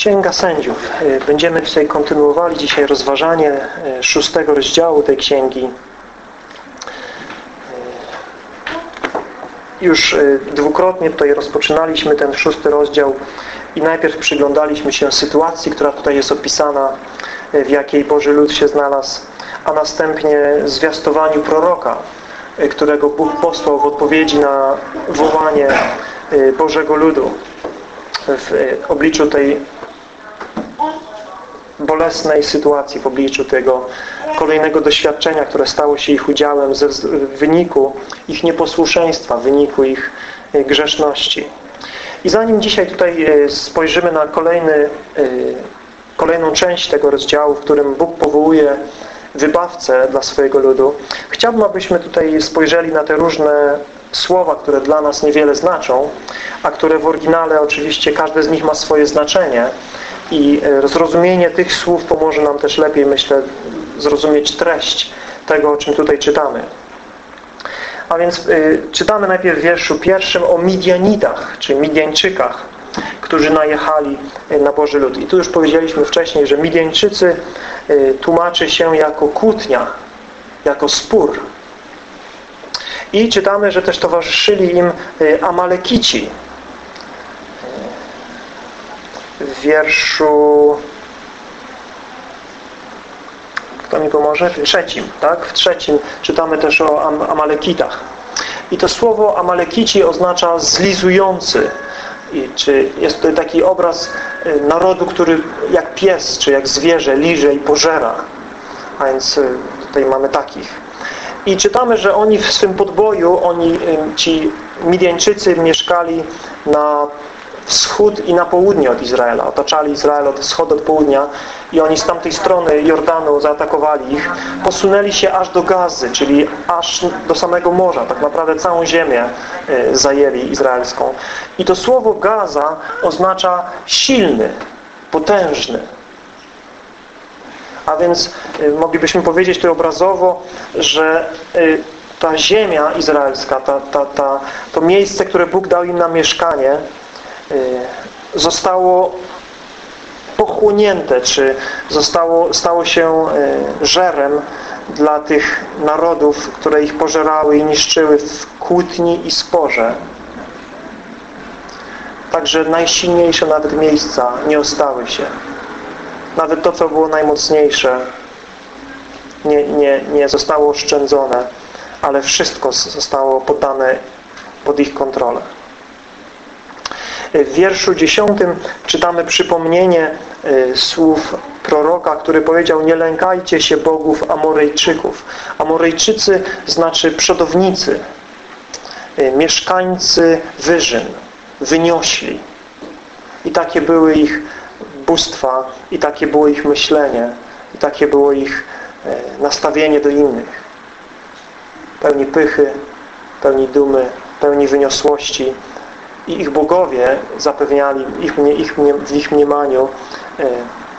Księga Sędziów. E, będziemy tutaj kontynuowali dzisiaj rozważanie e, szóstego rozdziału tej księgi. E, już dwukrotnie tutaj rozpoczynaliśmy ten szósty rozdział i najpierw przyglądaliśmy się sytuacji, która tutaj jest opisana, w jakiej Boży lud się znalazł, a następnie zwiastowaniu proroka, którego Bóg posłał w odpowiedzi na wołanie Bożego ludu w obliczu tej bolesnej sytuacji, w obliczu tego kolejnego doświadczenia, które stało się ich udziałem ze, w wyniku ich nieposłuszeństwa, w wyniku ich e, grzeszności. I zanim dzisiaj tutaj e, spojrzymy na kolejny, e, kolejną część tego rozdziału, w którym Bóg powołuje wybawcę dla swojego ludu, chciałbym, abyśmy tutaj spojrzeli na te różne słowa, które dla nas niewiele znaczą, a które w oryginale oczywiście każde z nich ma swoje znaczenie i e, zrozumienie tych słów pomoże nam też lepiej, myślę, zrozumieć treść tego, o czym tutaj czytamy. A więc y, czytamy najpierw w wierszu pierwszym o Midianitach, czy Midianczykach, którzy najechali na Boży lud. I tu już powiedzieliśmy wcześniej, że Midianczycy tłumaczy się jako kłótnia, jako spór. I czytamy, że też towarzyszyli im Amalekici. Wierszu kto mi pomoże? W trzecim, tak? W trzecim czytamy też o Am Amalekitach. I to słowo Amalekici oznacza zlizujący. I czy jest tutaj taki obraz y, narodu, który jak pies, czy jak zwierzę liże i pożera. A więc y, tutaj mamy takich. I czytamy, że oni w swym podboju, oni, ci Midianczycy mieszkali na wschód i na południe od Izraela. Otaczali Izrael od wschodu, od południa i oni z tamtej strony Jordanu zaatakowali ich. Posunęli się aż do Gazy, czyli aż do samego morza. Tak naprawdę całą ziemię e, zajęli izraelską. I to słowo Gaza oznacza silny, potężny. A więc y, moglibyśmy powiedzieć tu obrazowo, że y, ta ziemia izraelska, ta, ta, ta, to miejsce, które Bóg dał im na mieszkanie, y, zostało pochłonięte, czy zostało, stało się żerem dla tych narodów, które ich pożerały i niszczyły w kłótni i sporze. Także najsilniejsze nawet miejsca nie ostały się. Nawet to, co było najmocniejsze, nie, nie, nie zostało oszczędzone, ale wszystko zostało poddane pod ich kontrolę. W wierszu dziesiątym czytamy przypomnienie y, słów proroka, który powiedział nie lękajcie się bogów Amorejczyków. Amorejczycy znaczy przodownicy, y, mieszkańcy wyżyn, wyniośli. I takie były ich bóstwa i takie było ich myślenie i takie było ich e, nastawienie do innych. Pełni pychy, pełni dumy, pełni wyniosłości i ich bogowie zapewniali ich, ich, w ich mniemaniu e,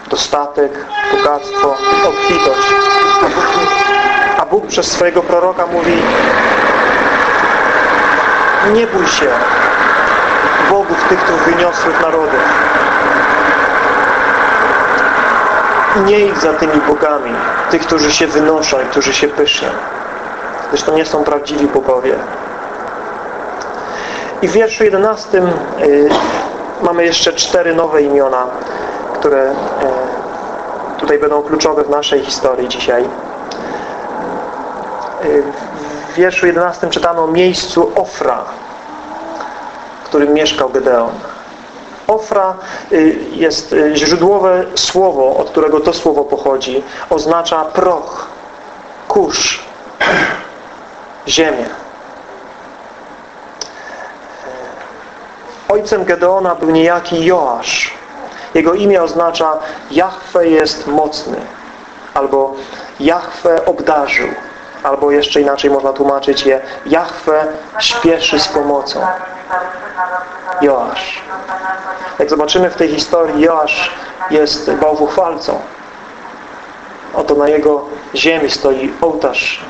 dostatek, bogactwo, obfitość. A Bóg, przez swojego proroka mówi nie bój się bogów tych, tych wyniosłych narodów nie idź za tymi bogami, tych, którzy się wynoszą i którzy się. Gdyż to nie są prawdziwi bogowie. I w wierszu 11 y, mamy jeszcze cztery nowe imiona, które y, tutaj będą kluczowe w naszej historii dzisiaj. Y, w wierszu 11 czytamy o miejscu Ofra, w którym mieszkał Gedeon. Ofra jest źródłowe słowo, od którego to słowo pochodzi. Oznacza proch, kurz, ziemię. Ojcem Gedeona był niejaki Joasz. Jego imię oznacza Jahwe jest mocny albo Jahwe obdarzył albo jeszcze inaczej można tłumaczyć je Jahwe śpieszy z pomocą. Joasz. Jak zobaczymy w tej historii, Joasz jest bałwuchwalcą. Oto na jego ziemi stoi ołtarz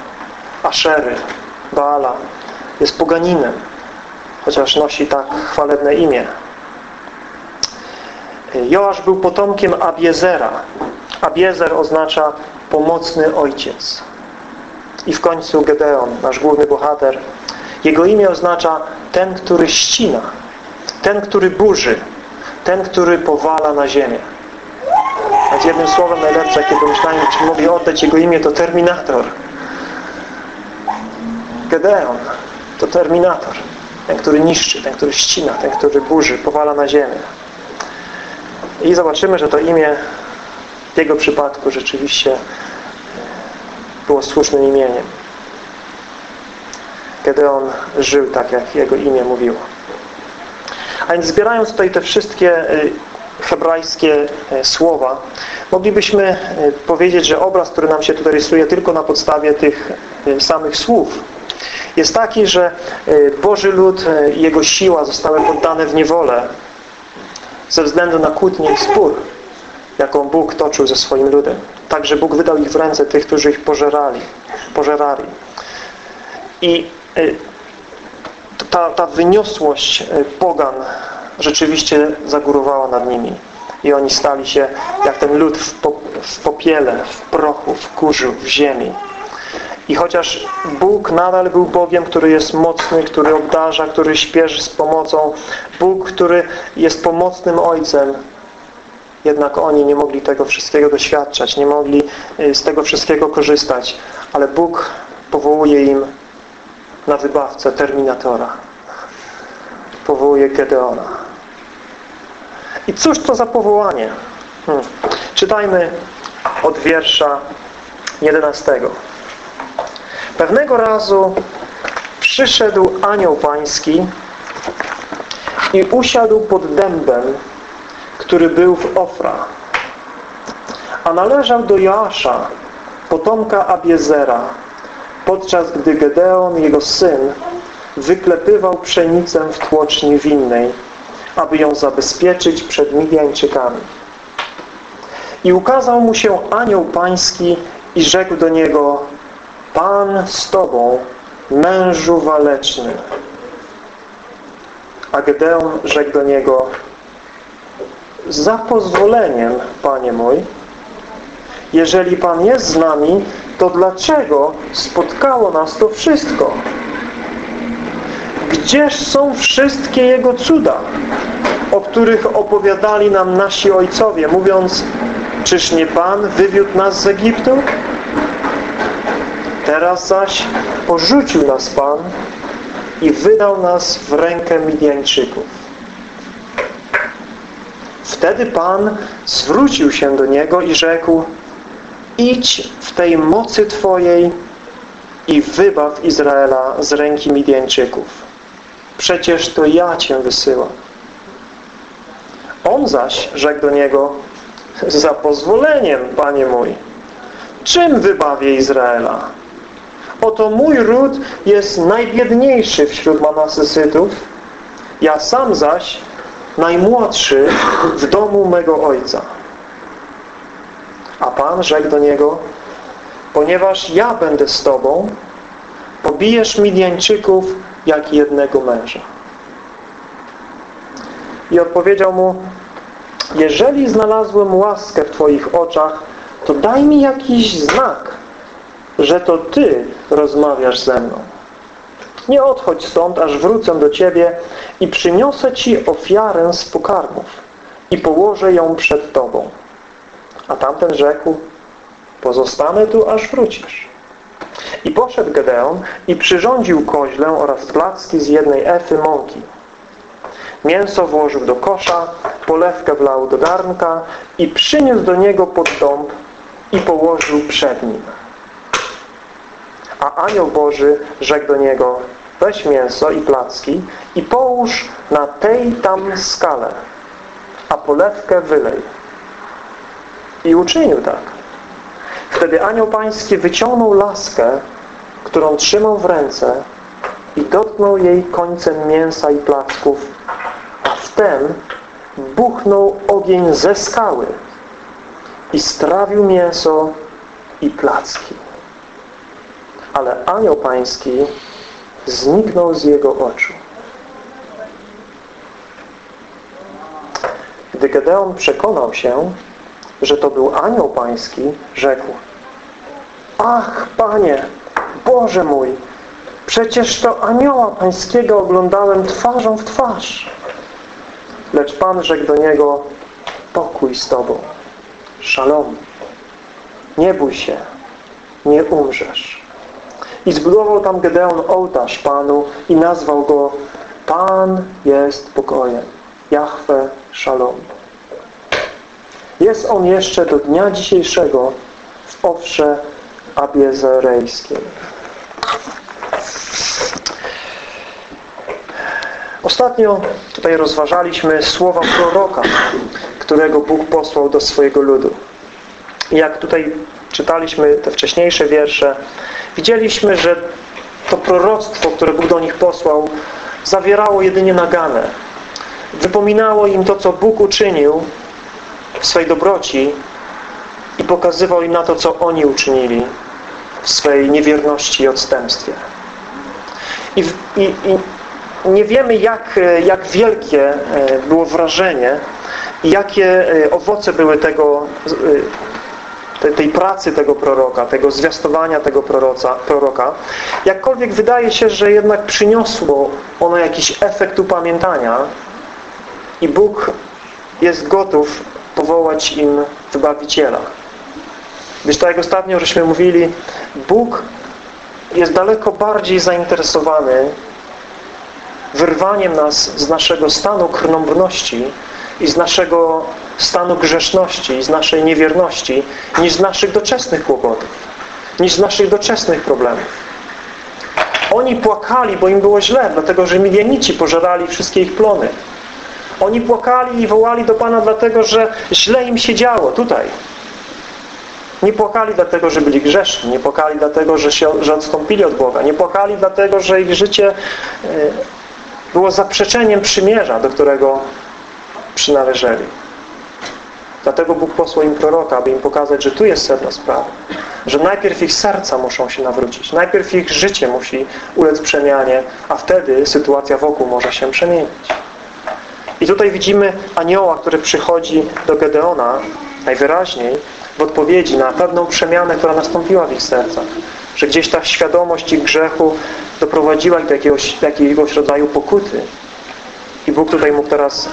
Aszery, Baala. Jest poganinem, chociaż nosi tak chwalebne imię. Joasz był potomkiem Abiezera. Abiezer oznacza pomocny ojciec. I w końcu Gedeon, nasz główny bohater, jego imię oznacza ten, który ścina, ten, który burzy, ten, który powala na ziemię. Więc jednym słowem najlepsze, jakie pomyślałem, czy mogli oddać jego imię, to Terminator. Gedeon to Terminator. Ten, który niszczy, ten, który ścina, ten, który burzy, powala na ziemię. I zobaczymy, że to imię w jego przypadku rzeczywiście było słusznym imieniem. Gedeon żył tak, jak jego imię mówiło. A więc zbierając tutaj te wszystkie y, hebrajskie y, słowa, moglibyśmy y, powiedzieć, że obraz, który nam się tutaj rysuje tylko na podstawie tych samych słów, jest taki, że Boży lud i jego siła zostały poddane w niewolę ze względu na kłótnię i spór, jaką Bóg toczył ze swoim ludem. Także Bóg wydał ich w ręce tych, którzy ich pożerali. pożerali. I y, ta, ta wyniosłość y, pogan rzeczywiście zagórowała nad nimi. I oni stali się jak ten lud w popiele, w prochu, w kurzu, w ziemi. I chociaż Bóg nadal był Bogiem, który jest mocny, który obdarza, który śpieszy z pomocą, Bóg, który jest pomocnym Ojcem, jednak oni nie mogli tego wszystkiego doświadczać, nie mogli y, z tego wszystkiego korzystać. Ale Bóg powołuje im na wybawcę Terminatora. Powołuje Gedeona. I cóż to za powołanie? Hmm. Czytajmy od wiersza 11. Pewnego razu przyszedł anioł pański i usiadł pod dębem, który był w Ofra, a należał do Joasza, potomka Abiezera, podczas gdy Gedeon, jego syn, wyklepywał pszenicę w tłoczni winnej, aby ją zabezpieczyć przed Midianczykami. I ukazał mu się anioł pański i rzekł do niego Pan z Tobą, mężu waleczny. A Gedeon rzekł do niego za pozwoleniem, Panie mój, jeżeli Pan jest z nami, to dlaczego spotkało nas to wszystko? Gdzież są wszystkie Jego cuda, o których opowiadali nam nasi ojcowie, mówiąc, czyż nie Pan wywiódł nas z Egiptu? Teraz zaś porzucił nas Pan i wydał nas w rękę Midianczyków. Wtedy Pan zwrócił się do niego i rzekł idź w tej mocy Twojej i wybaw Izraela z ręki Midianczyków. Przecież to ja Cię wysyłam. On zaś rzekł do niego za pozwoleniem, Panie mój. Czym wybawię Izraela? Oto mój ród jest najbiedniejszy wśród Manasesytów, ja sam zaś najmłodszy w domu mego ojca. A Pan rzekł do niego, ponieważ ja będę z Tobą, pobijesz Midianczyków jak jednego męża. I odpowiedział mu, jeżeli znalazłem łaskę w Twoich oczach, to daj mi jakiś znak, że to Ty rozmawiasz ze mną. Nie odchodź stąd, aż wrócę do Ciebie i przyniosę Ci ofiarę z pokarmów i położę ją przed Tobą. A tamten rzekł, pozostanę tu, aż wrócisz. I poszedł Gedeon i przyrządził koźlę oraz placki z jednej efy mąki. Mięso włożył do kosza, polewkę wlał do garnka i przyniósł do niego pod dąb i położył przed nim. A anioł Boży rzekł do niego, weź mięso i placki i połóż na tej tam skale, a polewkę wylej. I uczynił tak. Wtedy anioł pański wyciągnął laskę, którą trzymał w ręce i dotknął jej końcem mięsa i placków, a wtem buchnął ogień ze skały i strawił mięso i placki. Ale anioł pański zniknął z jego oczu. Gdy Gedeon przekonał się, że to był anioł pański, rzekł Ach, Panie, Boże mój, przecież to anioła pańskiego oglądałem twarzą w twarz. Lecz Pan rzekł do niego pokój z Tobą, szalom, nie bój się, nie umrzesz. I zbudował tam Gedeon ołtarz Panu i nazwał go Pan jest pokojem. Jahwe Shalom. Jest on jeszcze do dnia dzisiejszego w owsze abiezerejskim. Ostatnio tutaj rozważaliśmy słowa proroka, którego Bóg posłał do swojego ludu. Jak tutaj czytaliśmy te wcześniejsze wiersze, widzieliśmy, że to proroctwo, które Bóg do nich posłał, zawierało jedynie naganę. Wypominało im to, co Bóg uczynił w swej dobroci i pokazywał im na to, co oni uczynili w swej niewierności i odstępstwie. I, i, i nie wiemy, jak, jak wielkie e, było wrażenie i jakie e, owoce były tego, e, tej pracy tego proroka, tego zwiastowania tego proroca, proroka. Jakkolwiek wydaje się, że jednak przyniosło ono jakiś efekt upamiętania i Bóg jest gotów powołać im Wybawiciela. Gdyż tak jak ostatnio żeśmy mówili, Bóg jest daleko bardziej zainteresowany wyrwaniem nas z naszego stanu krnąbrności i z naszego stanu grzeszności i z naszej niewierności niż z naszych doczesnych kłopotów, niż z naszych doczesnych problemów. Oni płakali, bo im było źle, dlatego że Midianici pożerali wszystkie ich plony. Oni płakali i wołali do Pana dlatego, że źle im się działo tutaj. Nie płakali dlatego, że byli grzeszni. Nie płakali dlatego, że, się, że odstąpili od Boga. Nie płakali dlatego, że ich życie e, było zaprzeczeniem przymierza, do którego przynależeli. Dlatego Bóg posłał im proroka, aby im pokazać, że tu jest sedno sprawy. Że najpierw ich serca muszą się nawrócić. Najpierw ich życie musi ulec przemianie, a wtedy sytuacja wokół może się przemienić. I tutaj widzimy anioła, który przychodzi do Gedeona najwyraźniej w odpowiedzi na pewną przemianę, która nastąpiła w ich sercach. Że gdzieś ta świadomość ich grzechu doprowadziła ich do jakiegoś, do jakiegoś rodzaju pokuty. I Bóg tutaj mógł teraz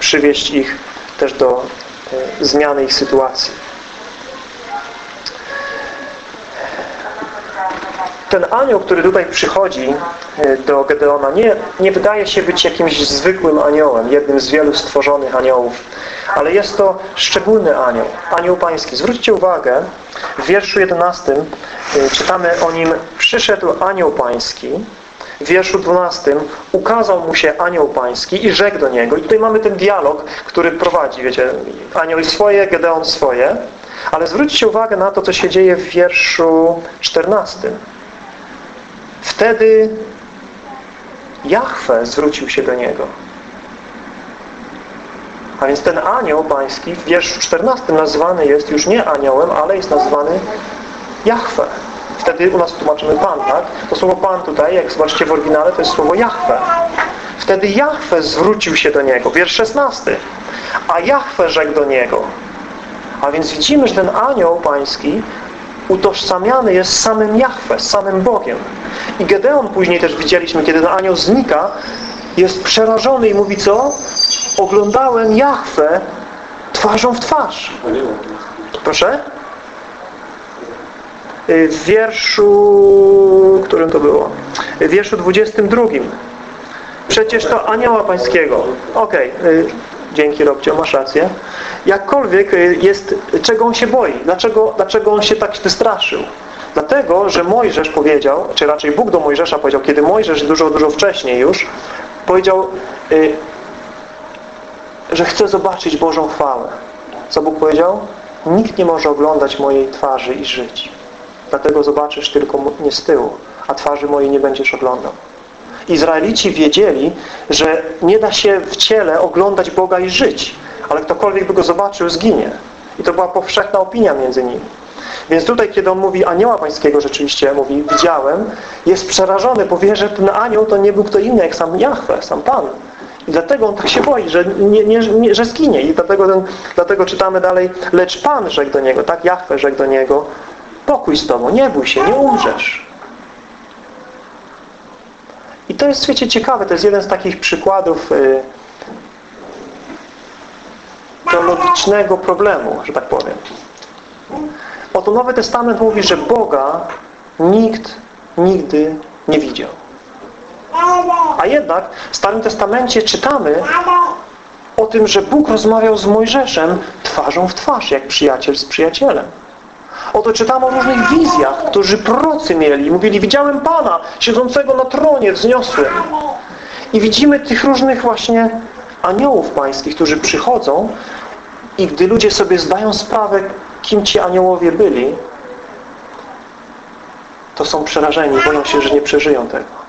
przywieść ich też do e, zmiany ich sytuacji. ten anioł, który tutaj przychodzi e, do Gedeona, nie, nie wydaje się być jakimś zwykłym aniołem, jednym z wielu stworzonych aniołów, ale jest to szczególny anioł, anioł pański. Zwróćcie uwagę, w wierszu 11 e, czytamy o nim przyszedł anioł pański, w wierszu 12 ukazał mu się anioł pański i rzekł do niego. I tutaj mamy ten dialog, który prowadzi, wiecie, anioł swoje, Gedeon swoje. Ale zwróćcie uwagę na to, co się dzieje w wierszu 14. Wtedy Jahwe zwrócił się do niego. A więc ten anioł pański w wierszu 14 nazwany jest już nie aniołem, ale jest nazwany Jahwe. Wtedy u nas tłumaczymy Pan, tak? To słowo Pan tutaj, jak zobaczycie w oryginale, to jest słowo Jahwe. Wtedy Jahwe zwrócił się do niego. Wiersz 16. A Jahwe rzekł do niego. A więc widzimy, że ten anioł pański utożsamiany jest z samym Jahwe, z samym Bogiem. I Gedeon później też widzieliśmy, kiedy ten anioł znika, jest przerażony i mówi co? Oglądałem Jahwe twarzą w twarz. Proszę? Y, w wierszu, którym to było? W wierszu 22. Przecież to anioła pańskiego. Okej, okay. dzięki Robcio, masz rację. Jakkolwiek y, jest, czego on się boi? Dlaczego, dlaczego on się tak wystraszył? Dlatego, że Mojżesz powiedział, czy raczej Bóg do Mojżesza powiedział, kiedy Mojżesz dużo, dużo wcześniej już powiedział, y, że chce zobaczyć Bożą chwałę. Co Bóg powiedział? Nikt nie może oglądać mojej twarzy i żyć. Dlatego zobaczysz tylko nie z tyłu, a twarzy mojej nie będziesz oglądał. Izraelici wiedzieli, że nie da się w ciele oglądać Boga i żyć, ale ktokolwiek by Go zobaczył, zginie. I to była powszechna opinia między nimi. Więc tutaj, kiedy on mówi anioła pańskiego, rzeczywiście mówi, widziałem, jest przerażony, bo wie, że ten anioł to nie był kto inny jak sam Jahwe, sam Pan. I dlatego on tak się boi, że, nie, nie, nie, że zginie. I dlatego, ten, dlatego czytamy dalej, lecz Pan rzekł do niego, tak? Jachwę rzekł do niego, pokój z Tobą, nie bój się, nie umrzesz. I to jest, wiecie, ciekawe, to jest jeden z takich przykładów y, teologicznego problemu, że tak powiem. Oto Nowy Testament mówi, że Boga nikt nigdy nie widział. A jednak w Starym Testamencie czytamy o tym, że Bóg rozmawiał z Mojżeszem twarzą w twarz, jak przyjaciel z przyjacielem. Oto czytamy o różnych wizjach, którzy prorocy mieli. Mówili, widziałem Pana siedzącego na tronie wzniosłym. I widzimy tych różnych właśnie aniołów pańskich, którzy przychodzą i gdy ludzie sobie zdają sprawę, kim ci aniołowie byli, to są przerażeni, boją się, że nie przeżyją tego.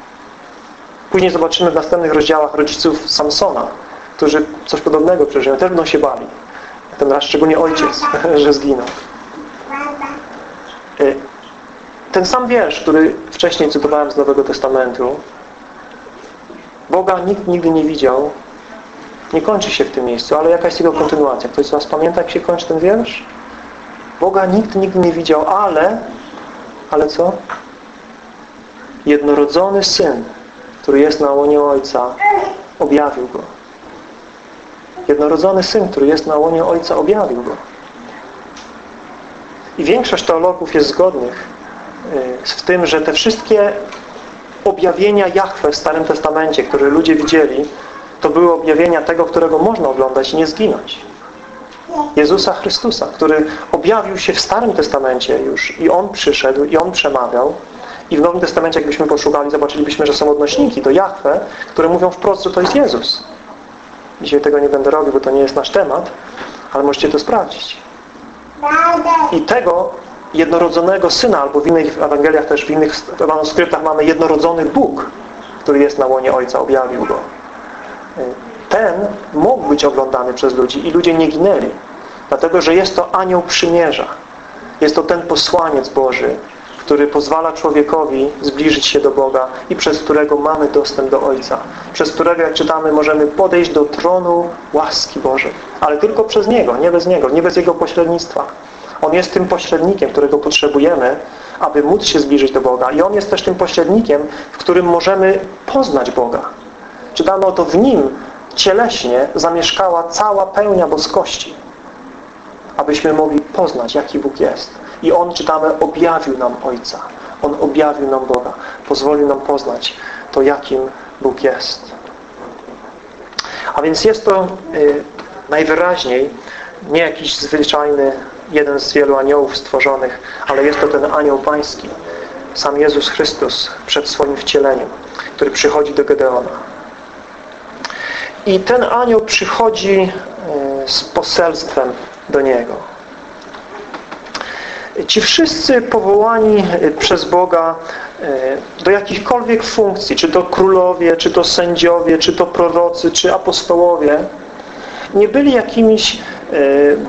Później zobaczymy w następnych rozdziałach rodziców Samsona, którzy coś podobnego przeżyją. Też będą się bali. Ten raz szczególnie ojciec, że zginął. Y, ten sam wiersz, który wcześniej cytowałem z Nowego Testamentu, Boga nikt nigdy nie widział, nie kończy się w tym miejscu, ale jaka jest jego kontynuacja? Ktoś z Was pamięta, jak się kończy ten wiersz? Boga nikt nigdy nie widział, ale, ale co? Jednorodzony Syn, który jest na łonie Ojca, objawił Go. Jednorodzony Syn, który jest na łonie Ojca, objawił Go. I większość teologów jest zgodnych w tym, że te wszystkie objawienia Jahwe w Starym Testamencie, które ludzie widzieli, to były objawienia tego, którego można oglądać i nie zginąć. Jezusa Chrystusa, który objawił się w Starym Testamencie już i On przyszedł i On przemawiał i w Nowym Testamencie jakbyśmy poszukali, zobaczylibyśmy, że są odnośniki do Jahwe, które mówią wprost, że to jest Jezus. Dzisiaj tego nie będę robił, bo to nie jest nasz temat, ale możecie to sprawdzić. I tego jednorodzonego Syna, albo w innych Ewangeliach też, w innych manuskryptach mamy jednorodzony Bóg, który jest na łonie Ojca, objawił Go. Ten mógł być oglądany przez ludzi i ludzie nie ginęli. Dlatego, że jest to anioł przymierza. Jest to ten posłaniec Boży, który pozwala człowiekowi zbliżyć się do Boga i przez którego mamy dostęp do Ojca. Przez którego, jak czytamy, możemy podejść do tronu łaski Bożej. Ale tylko przez Niego, nie bez Niego, nie bez Jego pośrednictwa. On jest tym pośrednikiem, którego potrzebujemy, aby móc się zbliżyć do Boga. I On jest też tym pośrednikiem, w którym możemy poznać Boga. Czytamy o to w Nim cieleśnie zamieszkała cała pełnia boskości, abyśmy mogli poznać, jaki Bóg jest. I On, czytamy, objawił nam Ojca. On objawił nam Boga. Pozwolił nam poznać to, jakim Bóg jest. A więc jest to y, najwyraźniej nie jakiś zwyczajny jeden z wielu aniołów stworzonych, ale jest to ten anioł pański, sam Jezus Chrystus przed swoim wcieleniem, który przychodzi do Gedeona. I ten anioł przychodzi y, z poselstwem do niego. Ci wszyscy powołani y, przez Boga y, do jakichkolwiek funkcji, czy to królowie, czy to sędziowie, czy to prorocy, czy apostołowie, nie byli jakimiś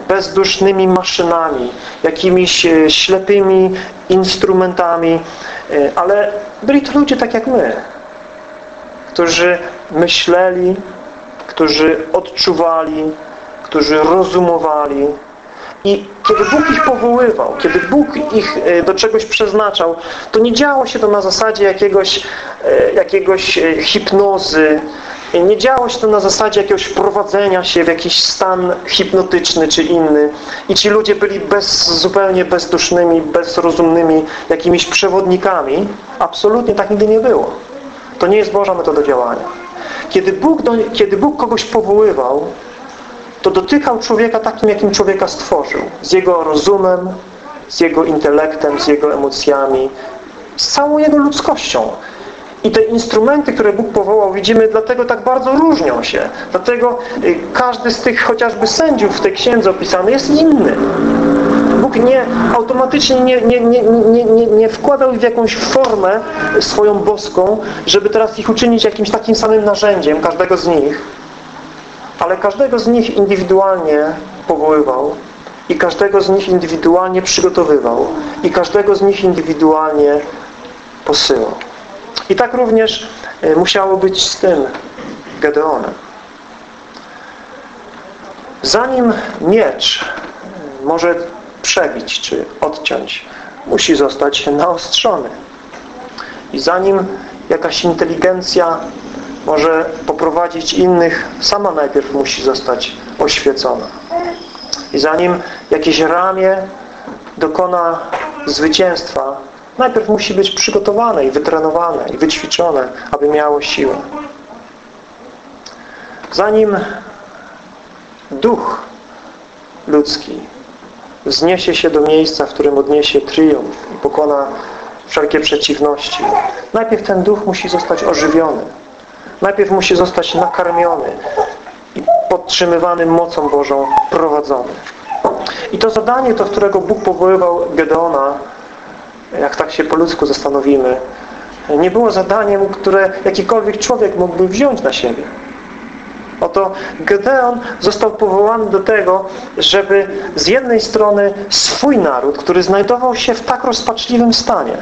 bezdusznymi maszynami, jakimiś ślepymi instrumentami, ale byli to ludzie tak jak my, którzy myśleli, którzy odczuwali, którzy rozumowali, i kiedy Bóg ich powoływał, kiedy Bóg ich e, do czegoś przeznaczał, to nie działo się to na zasadzie jakiegoś, e, jakiegoś e, nie działo się to na zasadzie jakiegoś wprowadzenia się w jakiś stan hipnotyczny czy inny. I ci ludzie byli bez, zupełnie bezdusznymi, bezrozumnymi jakimiś przewodnikami. Absolutnie tak nigdy nie było. To nie jest Boża metoda działania. Kiedy Bóg, do, kiedy Bóg kogoś powoływał, to dotykał człowieka takim, jakim człowieka stworzył. Z jego rozumem, z jego intelektem, z jego emocjami, z całą jego ludzkością. I te instrumenty, które Bóg powołał, widzimy, dlatego tak bardzo różnią się. Dlatego y, każdy z tych chociażby sędziów w tej księdze opisany jest inny. Bóg nie automatycznie nie, nie, nie, nie, nie, nie wkładał ich w jakąś formę swoją boską, żeby teraz ich uczynić jakimś takim samym narzędziem, każdego z nich ale każdego z nich indywidualnie powoływał i każdego z nich indywidualnie przygotowywał i każdego z nich indywidualnie posyłał. I tak również e, musiało być z tym Gedeonem. Zanim miecz może przebić czy odciąć, musi zostać naostrzony. I zanim jakaś inteligencja może poprowadzić innych, sama najpierw musi zostać oświecona. I zanim jakieś ramię dokona zwycięstwa, najpierw musi być przygotowane i wytrenowane i wyćwiczone, aby miało siłę. Zanim duch ludzki wzniesie się do miejsca, w którym odniesie triumf i pokona wszelkie przeciwności. Najpierw ten duch musi zostać ożywiony. Najpierw musi zostać nakarmiony i podtrzymywany mocą Bożą prowadzony. I to zadanie, do którego Bóg powoływał Gedeona, jak tak się po ludzku zastanowimy, nie było zadaniem, które jakikolwiek człowiek mógłby wziąć na siebie. Oto Gedeon został powołany do tego, żeby z jednej strony swój naród, który znajdował się w tak rozpaczliwym stanie,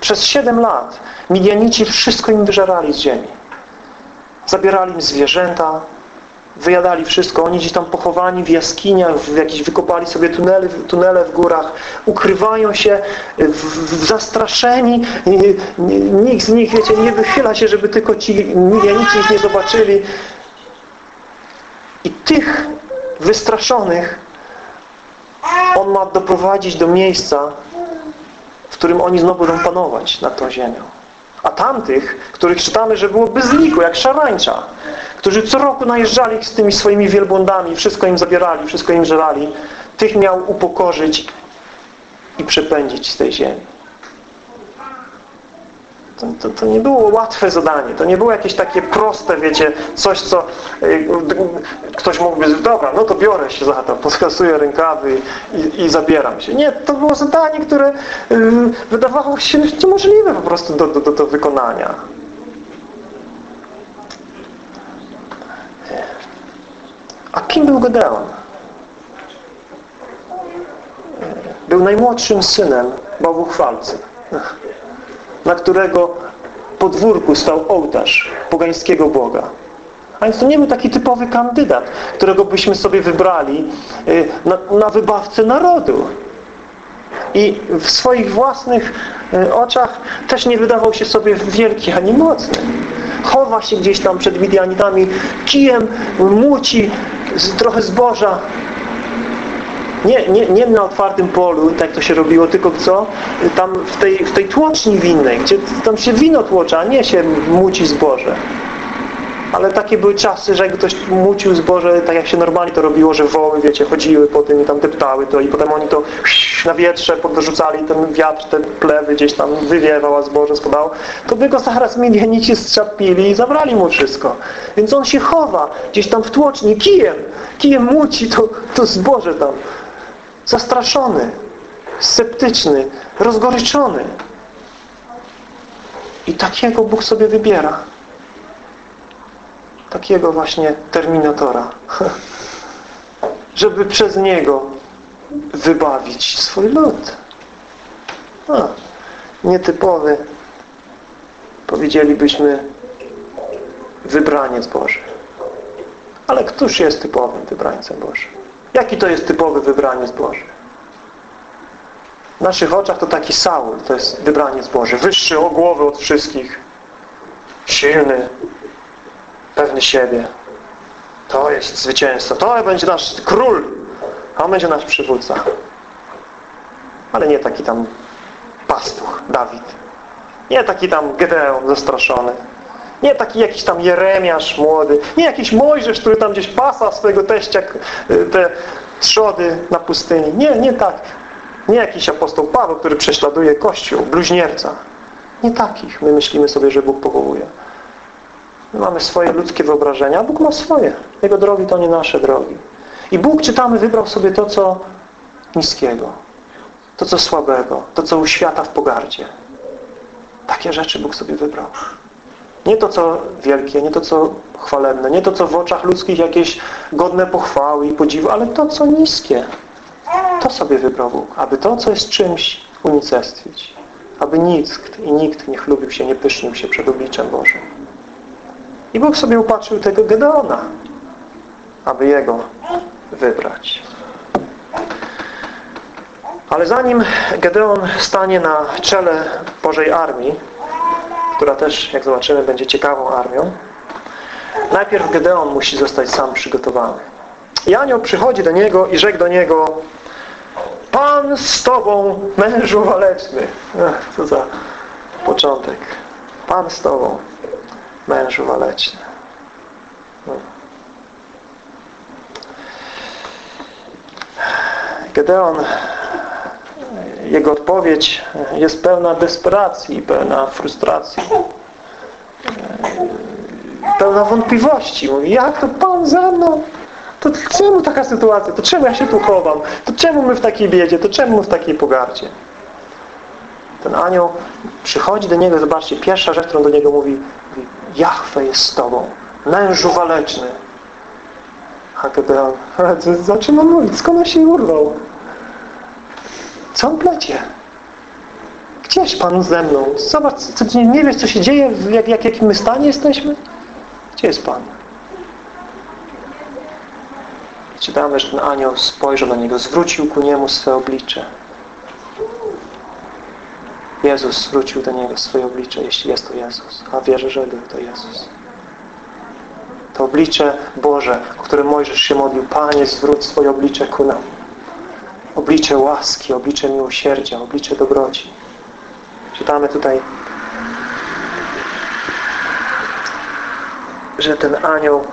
przez siedem lat Midianici wszystko im wyżerali z ziemi. Zabierali im zwierzęta, wyjadali wszystko. Oni gdzieś tam pochowani w jaskiniach, w jakiś wykopali sobie tunele, tunele w górach, ukrywają się w, w zastraszeni. Nikt z nich, wiecie, nie wychyla się, żeby tylko ci Midianici ich nie zobaczyli. I tych wystraszonych on ma doprowadzić do miejsca, w którym oni znowu będą panować nad tą ziemią. A tamtych, których czytamy, że było bez liku, jak szarańcza, którzy co roku najeżdżali z tymi swoimi wielbłądami, wszystko im zabierali, wszystko im żerali, tych miał upokorzyć i przepędzić z tej ziemi. To, to, to, nie było łatwe zadanie. To nie było jakieś takie proste, wiecie, coś, co y, ktoś mógłby, dobra, no to biorę się za to, poskasuję rękawy i, i zabieram się. Nie, to było zadanie, które y, wydawało się niemożliwe po prostu do, do, do wykonania. A kim był Gedeon? Był najmłodszym synem bałwuchwalcy na którego podwórku stał ołtarz pogańskiego Boga. A więc to nie był taki typowy kandydat, którego byśmy sobie wybrali y, na, na wybawcę narodu. I w swoich własnych y, oczach też nie wydawał się sobie wielki ani mocny. Chowa się gdzieś tam przed Midianitami, kijem muci trochę zboża, nie, nie, nie na otwartym polu, tak to się robiło, tylko co? Tam w tej, w tej tłoczni winnej, gdzie tam się wino tłocza, a nie się muci zboże. Ale takie były czasy, że jak ktoś mucił zboże, tak jak się normalnie to robiło, że woły, wiecie, chodziły po tym i tam deptały to i potem oni to na wietrze podrzucali, ten wiatr, te plewy gdzieś tam wywiewał, a zboże spadało, to by go zaraz milionici strzapili i zabrali mu wszystko. Więc on się chowa gdzieś tam w tłoczni, kijem, kijem muci to, to zboże tam zastraszony, sceptyczny, rozgoryczony. I takiego Bóg sobie wybiera. Takiego właśnie terminatora. Żeby przez Niego wybawić swój lud. A, nietypowy, powiedzielibyśmy, wybraniec Boży. Ale któż jest typowym wybrańcem Bożym? Jaki to jest typowy wybraniec Boży? W naszych oczach to taki Saul, to jest wybraniec Boży. Wyższy o głowę od wszystkich. Silny, pewny siebie. To jest zwycięzca. To będzie nasz król. A on będzie nasz przywódca. Ale nie taki tam pastuch, Dawid. Nie taki tam Gedeon zastraszony. Nie taki jakiś tam Jeremiasz młody. Nie jakiś Mojżesz, który tam gdzieś pasa swojego teścia y, te trzody na pustyni. Nie, nie tak. Nie jakiś apostoł Paweł, który prześladuje Kościół, bluźnierca. Nie takich my myślimy sobie, że Bóg powołuje. My mamy swoje ludzkie wyobrażenia, a Bóg ma swoje. Jego drogi to nie nasze drogi. I Bóg, czytamy, wybrał sobie to, co niskiego. To, co słabego. To, co uświata w pogardzie. Takie rzeczy Bóg sobie wybrał. Nie to, co wielkie, nie to, co chwalebne, nie to, co w oczach ludzkich jakieś godne pochwały i podziwu, ale to, co niskie. To sobie wybrał Bóg, aby to, co jest czymś, unicestwić. Aby nikt i nikt nie chlubił się, nie pysznił się przed obliczem Bożym. I Bóg sobie upatrzył tego Gedeona, aby jego wybrać. Ale zanim Gedeon stanie na czele Bożej Armii, która też, jak zobaczymy, będzie ciekawą armią, najpierw Gedeon musi zostać sam przygotowany. I anioł przychodzi do niego i rzekł do niego Pan z Tobą, mężu waleczny. Ach, co za początek. Pan z Tobą, mężu waleczny. No. Gedeon, jego odpowiedź jest pełna desperacji, pełna frustracji, pełna wątpliwości. Mówi, jak to Pan ze mną? To czemu taka sytuacja? To czemu ja się tu chowam? To czemu my w takiej biedzie? To czemu my w takiej pogardzie? Ten anioł przychodzi do niego, zobaczcie, pierwsza rzecz, którą do niego mówi, mówi Jachwę jest z tobą, mężu waleczny. A Gedeon zaczyna mówić, skąd on się urwał? Co on plecie? Gdzieś Pan ze mną? Zobacz, co, nie wiesz, co się dzieje, w jak, jak, jakim my stanie jesteśmy? Gdzie jest Pan? Czytamy, że ten anioł spojrzał na niego, zwrócił ku niemu swe oblicze. Jezus zwrócił do niego swoje oblicze, jeśli jest to Jezus. A wierzę, że był to Jezus. To oblicze Boże, o którym Mojżesz się modlił. Panie, zwróć swoje oblicze ku nam. Oblicze łaski, oblicze miłosierdzia, oblicze dobroci. Czytamy tutaj, że ten anioł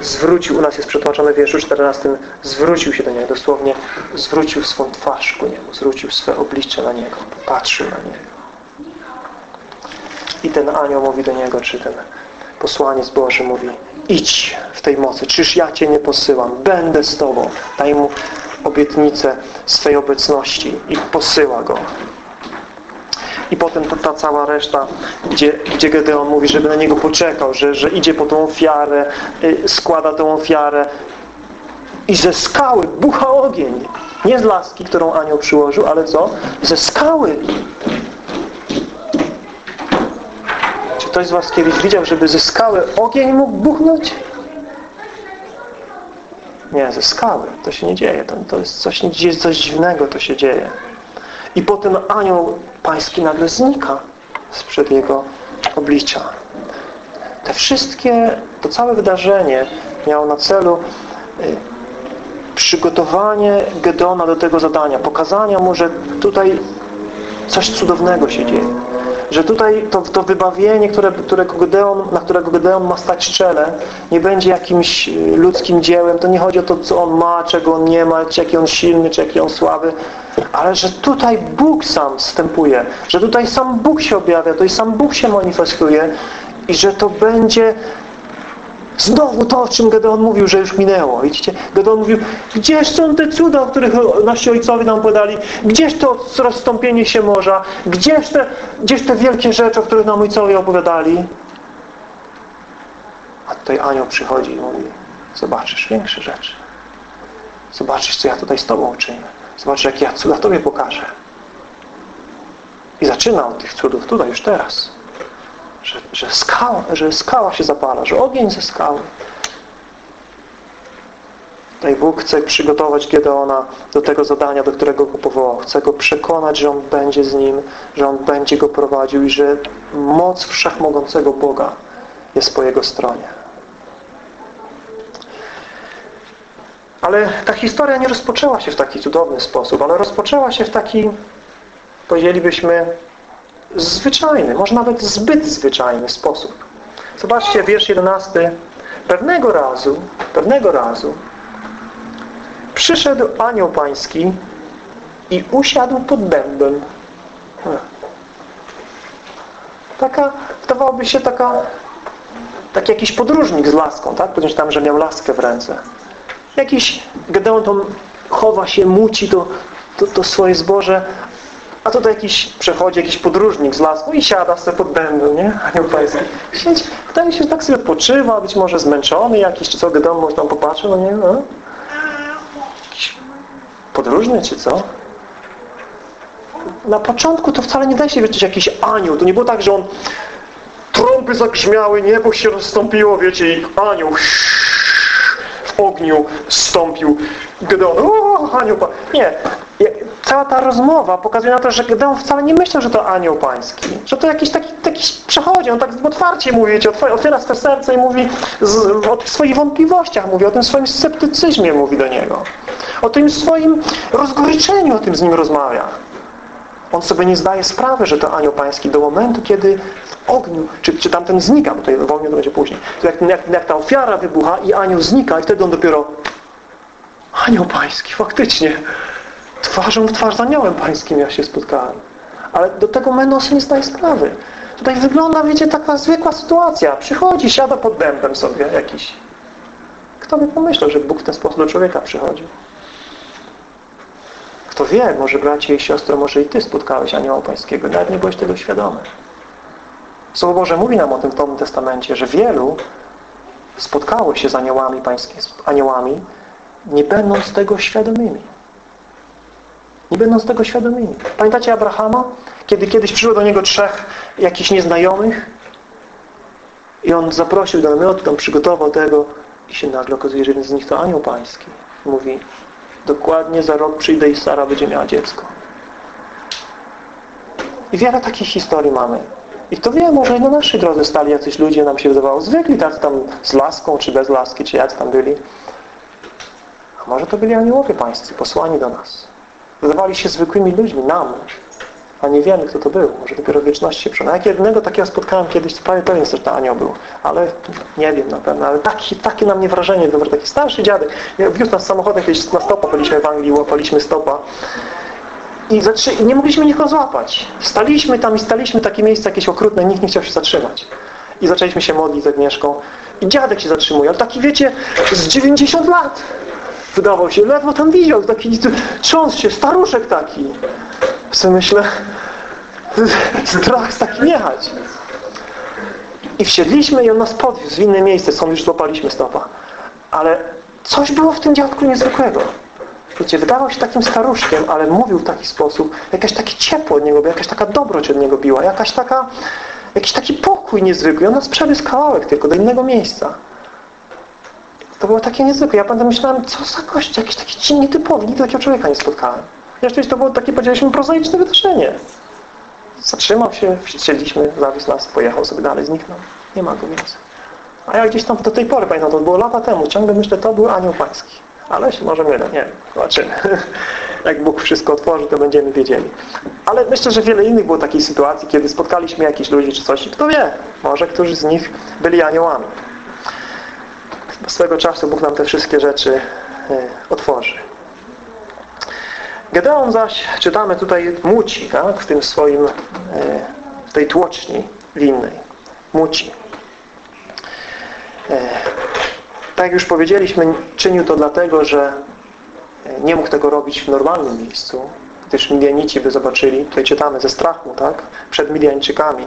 zwrócił, u nas jest przetłumaczone w wierszu 14, zwrócił się do niego, dosłownie zwrócił swą twarz ku niemu, zwrócił swe oblicze na niego, patrzył na niego. I ten anioł mówi do niego, czy ten posłaniec Boży mówi, idź w tej mocy, czyż ja Cię nie posyłam, będę z Tobą. Daj mu obietnicę swej obecności i posyła go. I potem ta, ta cała reszta, gdzie, gdzie Gedeon mówi, żeby na niego poczekał, że, że idzie po tą ofiarę, y, składa tą ofiarę i ze skały bucha ogień. Nie z laski, którą anioł przyłożył, ale co? Ze skały. Czy ktoś z Was kiedyś widział, żeby ze skały ogień mógł buchnąć? Nie, ze skały. To się nie dzieje. To, to jest coś, coś dziwnego to się dzieje. I potem anioł pański nagle znika sprzed jego oblicza. Te wszystkie, to całe wydarzenie miało na celu y, przygotowanie Gedona do tego zadania, pokazania mu, że tutaj coś cudownego się dzieje. Że tutaj to, to wybawienie, które, którego Gedeon, na którego Gedeon ma stać czele, nie będzie jakimś y, ludzkim dziełem. To nie chodzi o to, co on ma, czego on nie ma, czy jaki on silny, czy jaki on słaby. Ale że tutaj Bóg sam wstępuje. Że tutaj sam Bóg się objawia, tutaj sam Bóg się manifestuje i że to będzie Znowu to, o czym Gedeon mówił, że już minęło. Widzicie? Gedeon mówił, gdzież są te cuda, o których nasi ojcowie nam podali? Gdzież to rozstąpienie się morza? Gdzież te, gdzież te wielkie rzeczy, o których nam ojcowie opowiadali? A tutaj anioł przychodzi i mówi, zobaczysz większe rzeczy. Zobaczysz, co ja tutaj z Tobą uczynię. Zobaczysz, jakie ja cuda Tobie pokażę. I zaczyna od tych cudów tutaj, już teraz że, że, skała, że skała się zapala, że ogień ze skały. Tutaj Bóg chce przygotować Gedeona do tego zadania, do którego go powołał. Chce go przekonać, że On będzie z nim, że On będzie go prowadził i że moc wszechmogącego Boga jest po jego stronie. Ale ta historia nie rozpoczęła się w taki cudowny sposób, ale rozpoczęła się w taki, powiedzielibyśmy, zwyczajny, może nawet zbyt zwyczajny sposób. Zobaczcie, wiersz 11. Pewnego razu, pewnego razu przyszedł anioł pański i usiadł pod dębem. Taka, wydawałoby się taka, taki jakiś podróżnik z laską, tak? Ponieważ tam, że miał laskę w ręce. Jakiś Gedeon tam chowa się, muci to, to, to swoje zboże, a tutaj jakiś przechodzi, jakiś podróżnik z lasu i siada sobie pod będą, nie? Anioł pański. Siedzi, wydaje się, że tak sobie odpoczywa, być może zmęczony jakiś, czy co, gdy może tam popatrzył, no nie, no. Jakiś podróżny, czy co? Na początku to wcale nie da się wiedzieć jakiś anioł. To nie było tak, że on trąby zagrzmiały, niebo się rozstąpiło, wiecie, i anioł w ogniu stąpił Gedeon. O, anioł. Nie. Cała ta rozmowa pokazuje na to, że Gedeon wcale nie myślał, że to anioł pański. Że to jakiś taki, taki przechodzi. On tak otwarcie mówi, wiecie, otwiera swe serce i mówi z, o swoich wątpliwościach, mówi o tym swoim sceptycyzmie, mówi do niego. O tym swoim rozgoryczeniu o tym z nim rozmawia. On sobie nie zdaje sprawy, że to anioł pański do momentu, kiedy w ogniu, czy, czy tamten znika, bo tutaj w ogniu to będzie później. To jak, jak, jak ta ofiara wybucha i anioł znika i wtedy on dopiero anioł pański, faktycznie. Twarzą w twarz z aniołem pańskim ja się spotkałem. Ale do tego sobie nie zdaje sprawy. Tutaj wygląda, wiecie, taka zwykła sytuacja. Przychodzi, siada pod dębem sobie jakiś. Kto by pomyślał, że Bóg w ten sposób do człowieka przychodzi? Kto wie, może bracie i siostry, może i Ty spotkałeś anioła pańskiego. Nawet nie byłeś tego świadomy. Słowo Boże mówi nam o tym w Nowym Testamencie, że wielu spotkało się z aniołami pańskimi, aniołami, nie będąc tego świadomymi. Nie będąc tego świadomymi. Pamiętacie Abrahama? Kiedy kiedyś przyszło do niego trzech jakichś nieznajomych i on zaprosił do namiotu, tam przygotował tego i się nagle okazuje, że jeden z nich to anioł pański. Mówi, dokładnie za rok przyjdę i Sara będzie miała dziecko. I wiele takich historii mamy. I kto wie, może i na naszej drodze stali jacyś ludzie, nam się wydawało zwykli, tak tam z laską, czy bez laski, czy jak tam byli. A może to byli aniołowie pańscy, posłani do nas. Wydawali się zwykłymi ludźmi, nam, a nie wiemy, kto to był. Może dopiero w wieczności się przona. Jak jednego takiego spotkałem kiedyś, to prawie pewien, że to anioł był. Ale nie wiem na pewno. Ale taki, takie na mnie wrażenie, dobry, taki starszy dziadek. Wiózł nas samochodem kiedyś na stopa, byliśmy w Anglii, łapaliśmy stopa. I, zatrzy... I nie mogliśmy nikogo złapać. Staliśmy tam i staliśmy takie miejsce jakieś okrutne, nikt nie chciał się zatrzymać. I zaczęliśmy się modlić z Agnieszką. I dziadek się zatrzymuje, ale taki wiecie, z 90 lat. Wydawał się, ledwo tam widział, taki trząs się, staruszek taki. sobie myślę, strach z takim jechać. I wsiedliśmy i on nas podwiózł w inne miejsce, skąd już złapaliśmy stopa. Ale coś było w tym dziadku niezwykłego. Wiecie, wydawał się takim staruszkiem, ale mówił w taki sposób, jakaś takie ciepło od niego, jakaś taka dobroć od niego biła, jakaś taka, jakiś taki pokój niezwykły. On nas przewiózł kawałek tylko do innego miejsca. To było takie niezwykłe. Ja pamiętam, myślałem, co za gość, jakiś taki nietypowy, nigdy takiego człowieka nie spotkałem. Rzeczywiście to było takie, powiedzieliśmy, prozaiczne wydarzenie. Zatrzymał się, wsiedliśmy, zawiózł nas, pojechał sobie dalej, zniknął. Nie ma go więcej. A ja gdzieś tam do tej pory, pamiętam, to było lata temu, ciągle myślę, to był anioł pański. Ale się może mylę, nie zobaczymy. Jak Bóg wszystko otworzy, to będziemy wiedzieli. Ale myślę, że wiele innych było takich sytuacji, kiedy spotkaliśmy jakichś ludzi czy coś kto wie, może którzy z nich byli aniołami. Swego czasu Bóg nam te wszystkie rzeczy e, otworzy. Gedeon zaś, czytamy tutaj, muci, tak? w tym swoim, e, w tej tłoczni winnej. Muci. E, tak jak już powiedzieliśmy, czynił to dlatego, że nie mógł tego robić w normalnym miejscu, gdyż Midianici by zobaczyli, tutaj czytamy ze strachu, tak? Przed Midianczykami,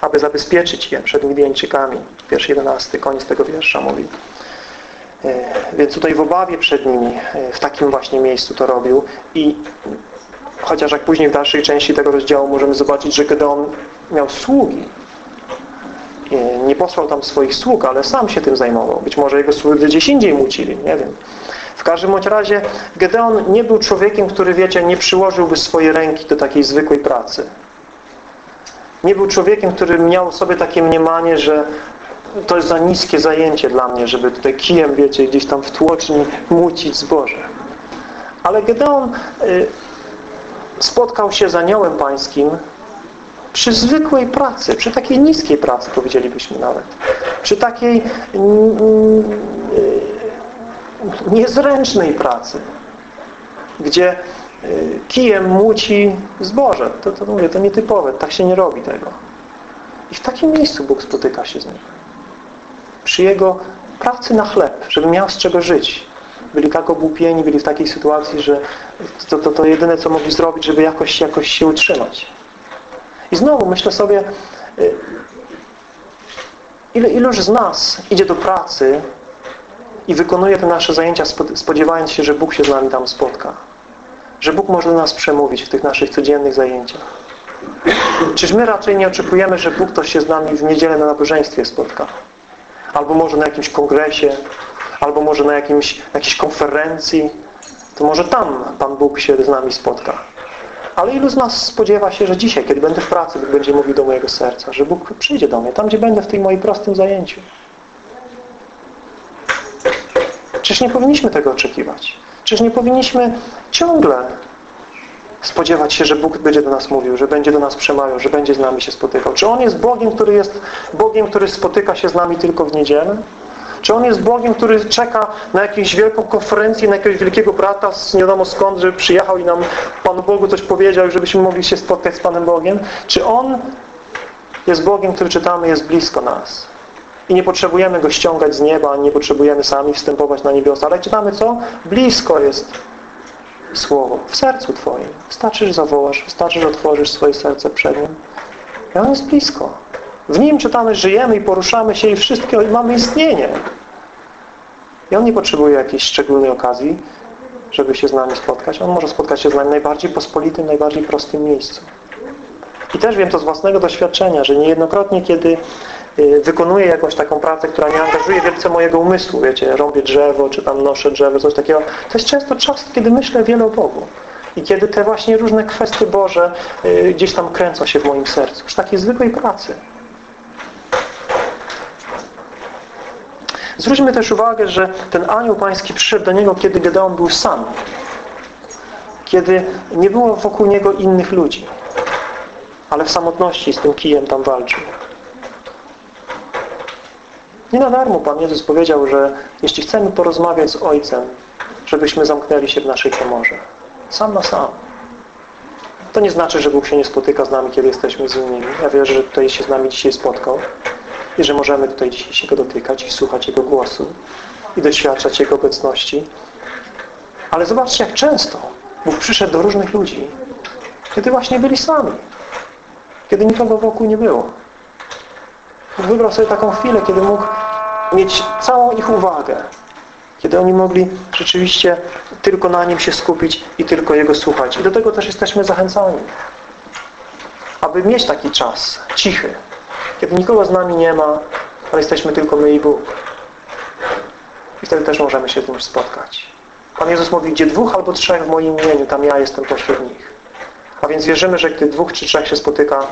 aby zabezpieczyć je przed Midianczykami. Wiersz 11, koniec tego wiersza mówi. E, więc tutaj w obawie przed nimi e, w takim właśnie miejscu to robił i chociaż jak później w dalszej części tego rozdziału możemy zobaczyć, że Gedeon miał sługi e, nie posłał tam swoich sług, ale sam się tym zajmował. Być może jego słudzy gdzieś indziej mucili, nie wiem. W każdym bądź razie Gedeon nie był człowiekiem, który, wiecie, nie przyłożyłby swoje ręki do takiej zwykłej pracy. Nie był człowiekiem, który miał sobie takie mniemanie, że to jest za niskie zajęcie dla mnie, żeby tutaj kijem, wiecie, gdzieś tam w tłoczni mucić zboże. Ale Gedeon y, spotkał się z aniołem pańskim przy zwykłej pracy, przy takiej niskiej pracy, powiedzielibyśmy nawet. Przy takiej y, niezręcznej pracy, gdzie kijem muci zboże. To, to mówię, to nietypowe, tak się nie robi tego. I w takim miejscu Bóg spotyka się z nim przy Jego pracy na chleb, żeby miał z czego żyć. Byli tak ogłupieni, byli w takiej sytuacji, że to, to, to jedyne, co mogli zrobić, żeby jakoś, jakoś się utrzymać. I znowu myślę sobie, y, ile, iluż z nas idzie do pracy i wykonuje te nasze zajęcia spodziewając się, że Bóg się z nami tam spotka. Że Bóg może nas przemówić w tych naszych codziennych zajęciach. Czyż my raczej nie oczekujemy, że Bóg to się z nami w niedzielę na nabożeństwie spotka? albo może na jakimś kongresie, albo może na jakimś, jakiejś konferencji, to może tam Pan Bóg się z nami spotka. Ale ilu z nas spodziewa się, że dzisiaj, kiedy będę w pracy, Bóg będzie mówił do mojego serca, że Bóg przyjdzie do mnie, tam gdzie będę w tym moim prostym zajęciu. Czyż nie powinniśmy tego oczekiwać? Czyż nie powinniśmy ciągle spodziewać się, że Bóg będzie do nas mówił, że będzie do nas przemawiał, że będzie z nami się spotykał? Czy On jest Bogiem, który jest Bogiem, który spotyka się z nami tylko w niedzielę? Czy On jest Bogiem, który czeka na jakąś wielką konferencję, na jakiegoś wielkiego brata z nie wiadomo skąd, żeby przyjechał i nam Panu Bogu coś powiedział, żebyśmy mogli się spotkać z Panem Bogiem? Czy On jest Bogiem, który czytamy, jest blisko nas? I nie potrzebujemy Go ściągać z nieba, nie potrzebujemy sami wstępować na niebiosa. Ale czytamy co? Blisko jest Słowo. W sercu Twoim. Wystarczy, że zawołasz, wystarczy, że otworzysz swoje serce przed Nim. I On jest blisko. W Nim czytamy, żyjemy i poruszamy się i wszystkie mamy istnienie. I On nie potrzebuje jakiejś szczególnej okazji, żeby się z nami spotkać. On może spotkać się z nami w najbardziej pospolitym, najbardziej prostym miejscu. I też wiem to z własnego doświadczenia, że niejednokrotnie, kiedy wykonuję jakąś taką pracę, która nie angażuje wielce mojego umysłu, wiecie, robię drzewo, czy tam noszę drzewo, coś takiego, to jest często czas, kiedy myślę wiele o Bogu. I kiedy te właśnie różne kwestie Boże y, gdzieś tam kręcą się w moim sercu. Już takiej zwykłej pracy. Zwróćmy też uwagę, że ten anioł pański przyszedł do niego, kiedy Gedeon był sam. Kiedy nie było wokół niego innych ludzi. Ale w samotności z tym kijem tam walczył. Nie na darmo Pan Jezus powiedział, że jeśli chcemy porozmawiać z Ojcem, żebyśmy zamknęli się w naszej komorze. Sam na sam. To nie znaczy, że Bóg się nie spotyka z nami, kiedy jesteśmy z innymi. Ja wierzę, że tutaj się z nami dzisiaj spotkał i że możemy tutaj dzisiaj się Go dotykać i słuchać Jego głosu i doświadczać Jego obecności. Ale zobaczcie, jak często Bóg przyszedł do różnych ludzi, kiedy właśnie byli sami. Kiedy nikogo wokół nie było. Wybrał sobie taką chwilę, kiedy mógł mieć całą ich uwagę. Kiedy oni mogli rzeczywiście tylko na Nim się skupić i tylko Jego słuchać. I do tego też jesteśmy zachęcani. Aby mieć taki czas, cichy, kiedy nikogo z nami nie ma, ale jesteśmy tylko my i Bóg. I wtedy też możemy się z Nim spotkać. Pan Jezus mówi, gdzie dwóch albo trzech w moim imieniu, tam ja jestem pośród nich. A więc wierzymy, że gdy dwóch czy trzech się spotyka,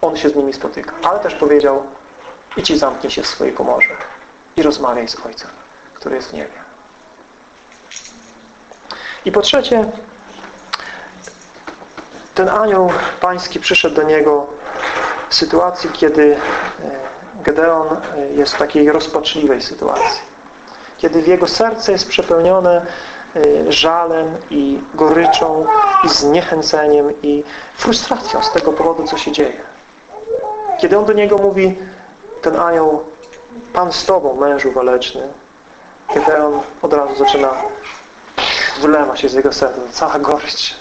On się z nimi spotyka. Ale też powiedział, i zamknij się w swojej komorze i rozmawiaj z Ojcem, który jest w niebie. I po trzecie, ten anioł pański przyszedł do niego w sytuacji, kiedy Gedeon jest w takiej rozpaczliwej sytuacji. Kiedy w jego serce jest przepełnione żalem i goryczą i zniechęceniem i frustracją z tego powodu, co się dzieje. Kiedy on do niego mówi, ten anioł, Pan z Tobą, mężu waleczny, kiedy on od razu zaczyna wylewa się z jego serca, cała gorycz.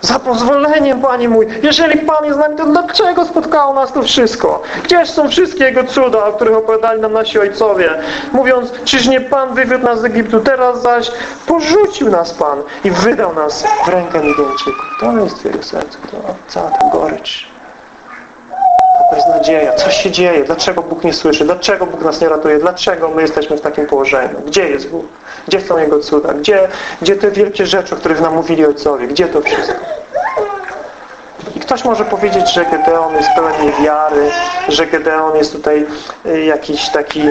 Za pozwoleniem, Panie mój, jeżeli Pan jest z nami, to dlaczego spotkało nas to wszystko? Gdzież są wszystkie Jego cuda, o których opowiadali nam nasi ojcowie? Mówiąc, czyż nie Pan wywiódł nas z Egiptu, teraz zaś porzucił nas Pan i wydał nas w rękę Midianczyków. To jest w Jego sercu, to cała ta gorycz. Beznadzieja. Co się dzieje? Dlaczego Bóg nie słyszy? Dlaczego Bóg nas nie ratuje? Dlaczego my jesteśmy w takim położeniu? Gdzie jest Bóg? Gdzie są Jego cuda? Gdzie, gdzie te wielkie rzeczy, o których nam mówili ojcowie? Gdzie to wszystko? I ktoś może powiedzieć, że Gedeon jest pełen niewiary, że Gedeon jest tutaj jakiś taki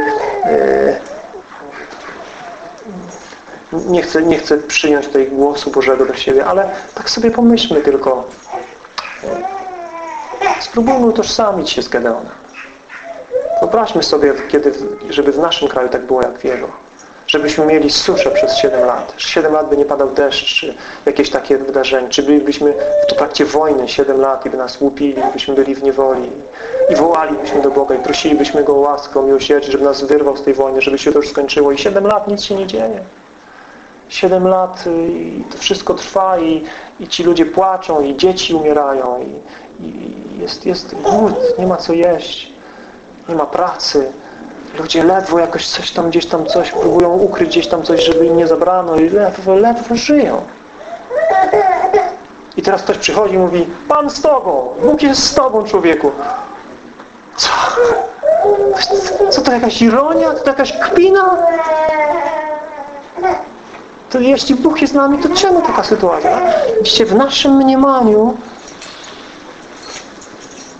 nie chcę, nie chcę przyjąć tutaj głosu Bożego do siebie, ale tak sobie pomyślmy tylko spróbujmy utożsamić się z Gedeonem. Wyobraźmy sobie, kiedy, żeby w naszym kraju tak było jak w jego żebyśmy mieli suszę przez 7 lat. 7 lat by nie padał deszcz, czy jakieś takie wydarzenie. Czy bylibyśmy w trakcie wojny 7 lat i by nas łupili, byśmy byli w niewoli i wołalibyśmy do Boga i prosilibyśmy Go o łaskę, o miłosierdzie, żeby nas wyrwał z tej wojny, żeby się to już skończyło. I 7 lat nic się nie dzieje. 7 lat i to wszystko trwa i, i ci ludzie płaczą i dzieci umierają i jest, jest głód, nie ma co jeść, nie ma pracy, Ludzie ledwo jakoś coś tam, gdzieś tam coś próbują ukryć, gdzieś tam coś, żeby im nie zabrano i ledwo, ledwo żyją. I teraz ktoś przychodzi i mówi Pan z Tobą, Bóg jest z Tobą, człowieku. Co? Co to jakaś ironia? To jakaś kpina? To jeśli Bóg jest z nami, to czemu taka sytuacja? Widzicie, w naszym mniemaniu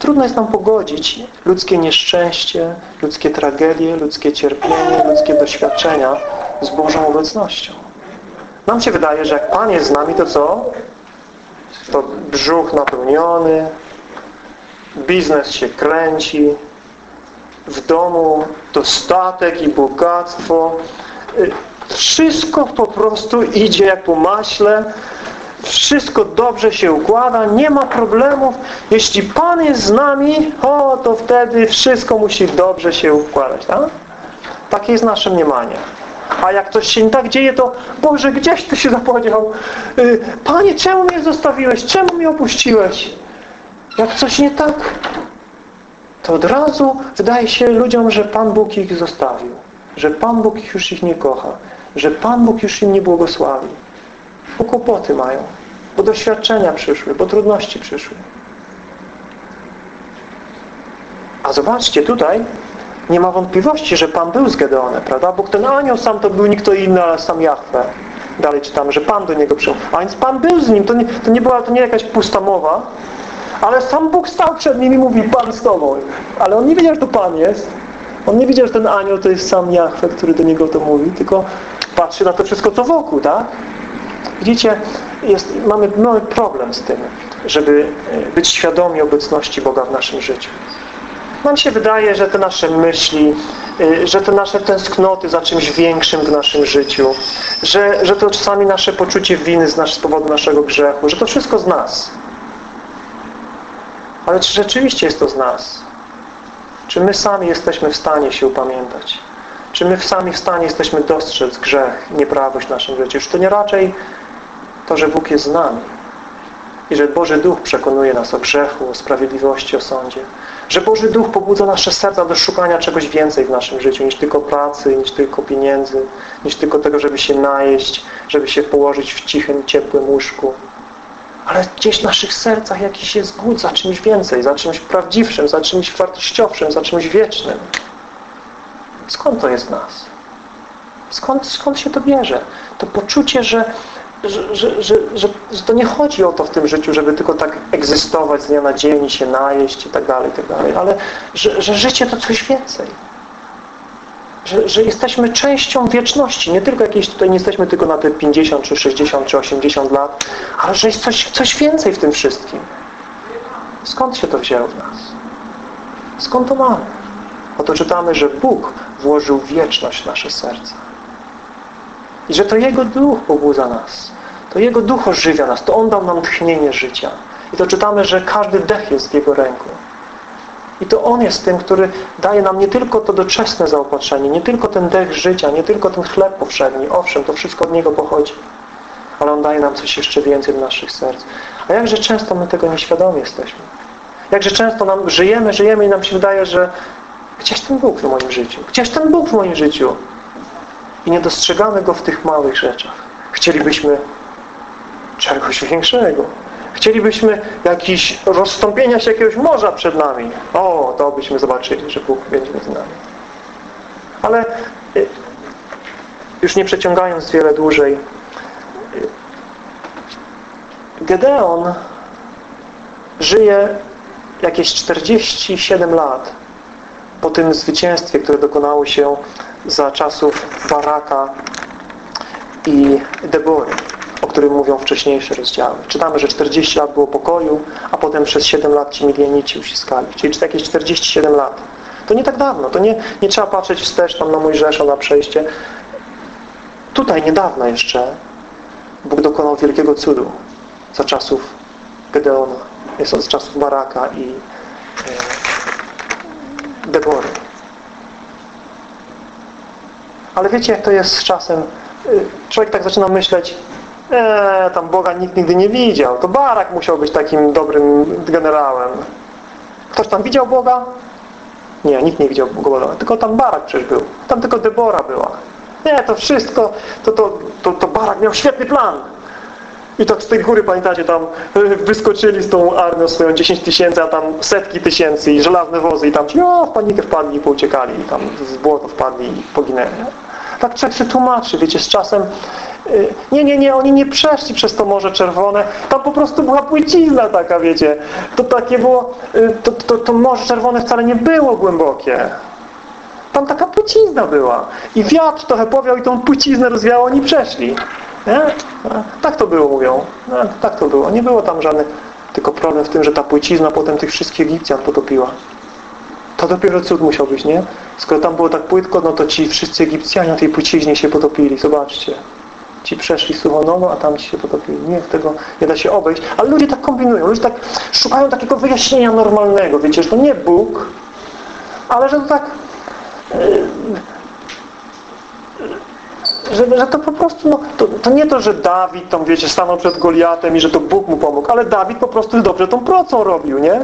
trudno jest nam pogodzić ludzkie nieszczęście, ludzkie tragedie, ludzkie cierpienie, ludzkie doświadczenia z Bożą obecnością. Nam się wydaje, że jak Pan jest z nami, to co? To brzuch napełniony, biznes się kręci, w domu dostatek i bogactwo. Wszystko po prostu idzie jak po maśle. Wszystko dobrze się układa, nie ma problemów. Jeśli Pan jest z nami, o, to wtedy wszystko musi dobrze się układać. Tak? Takie jest nasze mniemanie. A jak coś się nie tak dzieje, to Boże, gdzieś Ty się zapodział? Panie, czemu mnie zostawiłeś? Czemu mnie opuściłeś? Jak coś nie tak, to od razu wydaje się ludziom, że Pan Bóg ich zostawił. Że Pan Bóg już ich nie kocha. Że Pan Bóg już im nie błogosławi. Bo kłopoty mają. Bo doświadczenia przyszły. Bo trudności przyszły. A zobaczcie, tutaj nie ma wątpliwości, że Pan był z Gedeonem, prawda? Bo ten anioł sam to był nikt inny, ale sam Jahwe. Dalej czytamy, że Pan do niego przyjął. A więc Pan był z nim. To nie, to nie była to nie jakaś pusta mowa, ale sam Bóg stał przed nim i mówi, Pan z Tobą. Ale on nie wiedział, że to Pan jest. On nie wiedział, że ten anioł to jest sam Jahwe, który do niego to mówi, tylko patrzy na to wszystko, co wokół, tak? Widzicie, jest, mamy, mamy problem z tym, żeby być świadomi obecności Boga w naszym życiu. Nam się wydaje, że te nasze myśli, że te nasze tęsknoty za czymś większym w naszym życiu, że, że to czasami nasze poczucie winy z, nasz, z powodu naszego grzechu, że to wszystko z nas. Ale czy rzeczywiście jest to z nas? Czy my sami jesteśmy w stanie się upamiętać? Czy my sami w stanie jesteśmy dostrzec grzech, nieprawość w naszym życiu? Czy to nie raczej to, że Bóg jest z nami i że Boży Duch przekonuje nas o grzechu, o sprawiedliwości, o sądzie. Że Boży Duch pobudza nasze serca do szukania czegoś więcej w naszym życiu niż tylko pracy, niż tylko pieniędzy, niż tylko tego, żeby się najeść, żeby się położyć w cichym, ciepłym łóżku. Ale gdzieś w naszych sercach jakiś jest głód za czymś więcej, za czymś prawdziwszym, za czymś wartościowszym, za czymś wiecznym. Skąd to jest w nas? Skąd, skąd się to bierze? To poczucie, że że, że, że, że, to nie chodzi o to w tym życiu, żeby tylko tak egzystować z dnia na dzień, się najeść i tak dalej, i tak dalej, ale że, że życie to coś więcej. Że, że jesteśmy częścią wieczności. Nie tylko jakieś tutaj nie jesteśmy tylko na te 50, czy 60, czy 80 lat, ale że jest coś, coś więcej w tym wszystkim. Skąd się to wzięło w nas? Skąd to mamy? Oto czytamy, że Bóg włożył wieczność w nasze serca. I że to Jego Duch pobudza nas. To Jego Duch ożywia nas. To On dał nam tchnienie życia. I to czytamy, że każdy dech jest w Jego ręku. I to On jest tym, który daje nam nie tylko to doczesne zaopatrzenie, nie tylko ten dech życia, nie tylko ten chleb powszedni. Owszem, to wszystko od Niego pochodzi. Ale On daje nam coś jeszcze więcej do naszych serc. A jakże często my tego nieświadomi jesteśmy. Jakże często nam żyjemy, żyjemy i nam się wydaje, że gdzieś ten Bóg w moim życiu? Gdzieś ten Bóg w moim życiu? I nie dostrzegamy Go w tych małych rzeczach. Chcielibyśmy czegoś większego. Chcielibyśmy jakiś rozstąpienia się jakiegoś morza przed nami. O, to byśmy zobaczyli, że Bóg będzie z nami. Ale y, już nie przeciągając wiele dłużej, y, Gedeon żyje jakieś 47 lat po tym zwycięstwie, które dokonało się za czasów Baraka i Debory, o którym mówią wcześniejsze rozdziały. Czytamy, że 40 lat było pokoju, a potem przez 7 lat ci midianici uściskali. Czyli jakieś 47 lat. To nie tak dawno. To nie, nie trzeba patrzeć wstecz tam na Mojżesza, na przejście. Tutaj niedawno jeszcze Bóg dokonał wielkiego cudu za czasów Gedeona. Jest od czasów Baraka i Debory. Ale wiecie, jak to jest z czasem? Y, człowiek tak zaczyna myśleć, eee, tam Boga nikt nigdy nie widział. To Barak musiał być takim dobrym generałem. Ktoś tam widział Boga? Nie, nikt nie widział Boga. Tylko tam Barak przecież był. Tam tylko Debora była. Nie, to wszystko, to, to, to, to Barak miał świetny plan. I tak z tej góry, pamiętacie, tam wyskoczyli z tą armią swoją 10 tysięcy, a tam setki tysięcy i żelazne wozy i tam o, w panikę wpadli i pouciekali i tam z błota wpadli i poginęli. Tak człowiek się tłumaczy, wiecie, z czasem nie, nie, nie, oni nie przeszli przez to Morze Czerwone, tam po prostu była płycizna taka, wiecie. To takie było, to, to, to Morze Czerwone wcale nie było głębokie. Tam taka płycizna była. I wiatr trochę powiał i tą płyciznę rozwiało, oni przeszli. Nie? Tak to było, mówią. No, tak to było. Nie było tam żadnych... Tylko problem w tym, że ta płycizna potem tych wszystkich Egipcjan potopiła. To dopiero cud musiał być, nie? Skoro tam było tak płytko, no to ci wszyscy Egipcjanie na tej płyciźnie się potopili. Zobaczcie. Ci przeszli suchonowo, a tam ci się potopili. Nie, tego nie da się obejść. Ale ludzie tak kombinują. Ludzie tak szukają takiego wyjaśnienia normalnego. Wiecie, że to nie Bóg, ale że to tak że, że to po prostu, no, to, to, nie to, że Dawid tam, wiecie, stanął przed Goliatem i że to Bóg mu pomógł, ale Dawid po prostu dobrze tą procą robił, nie?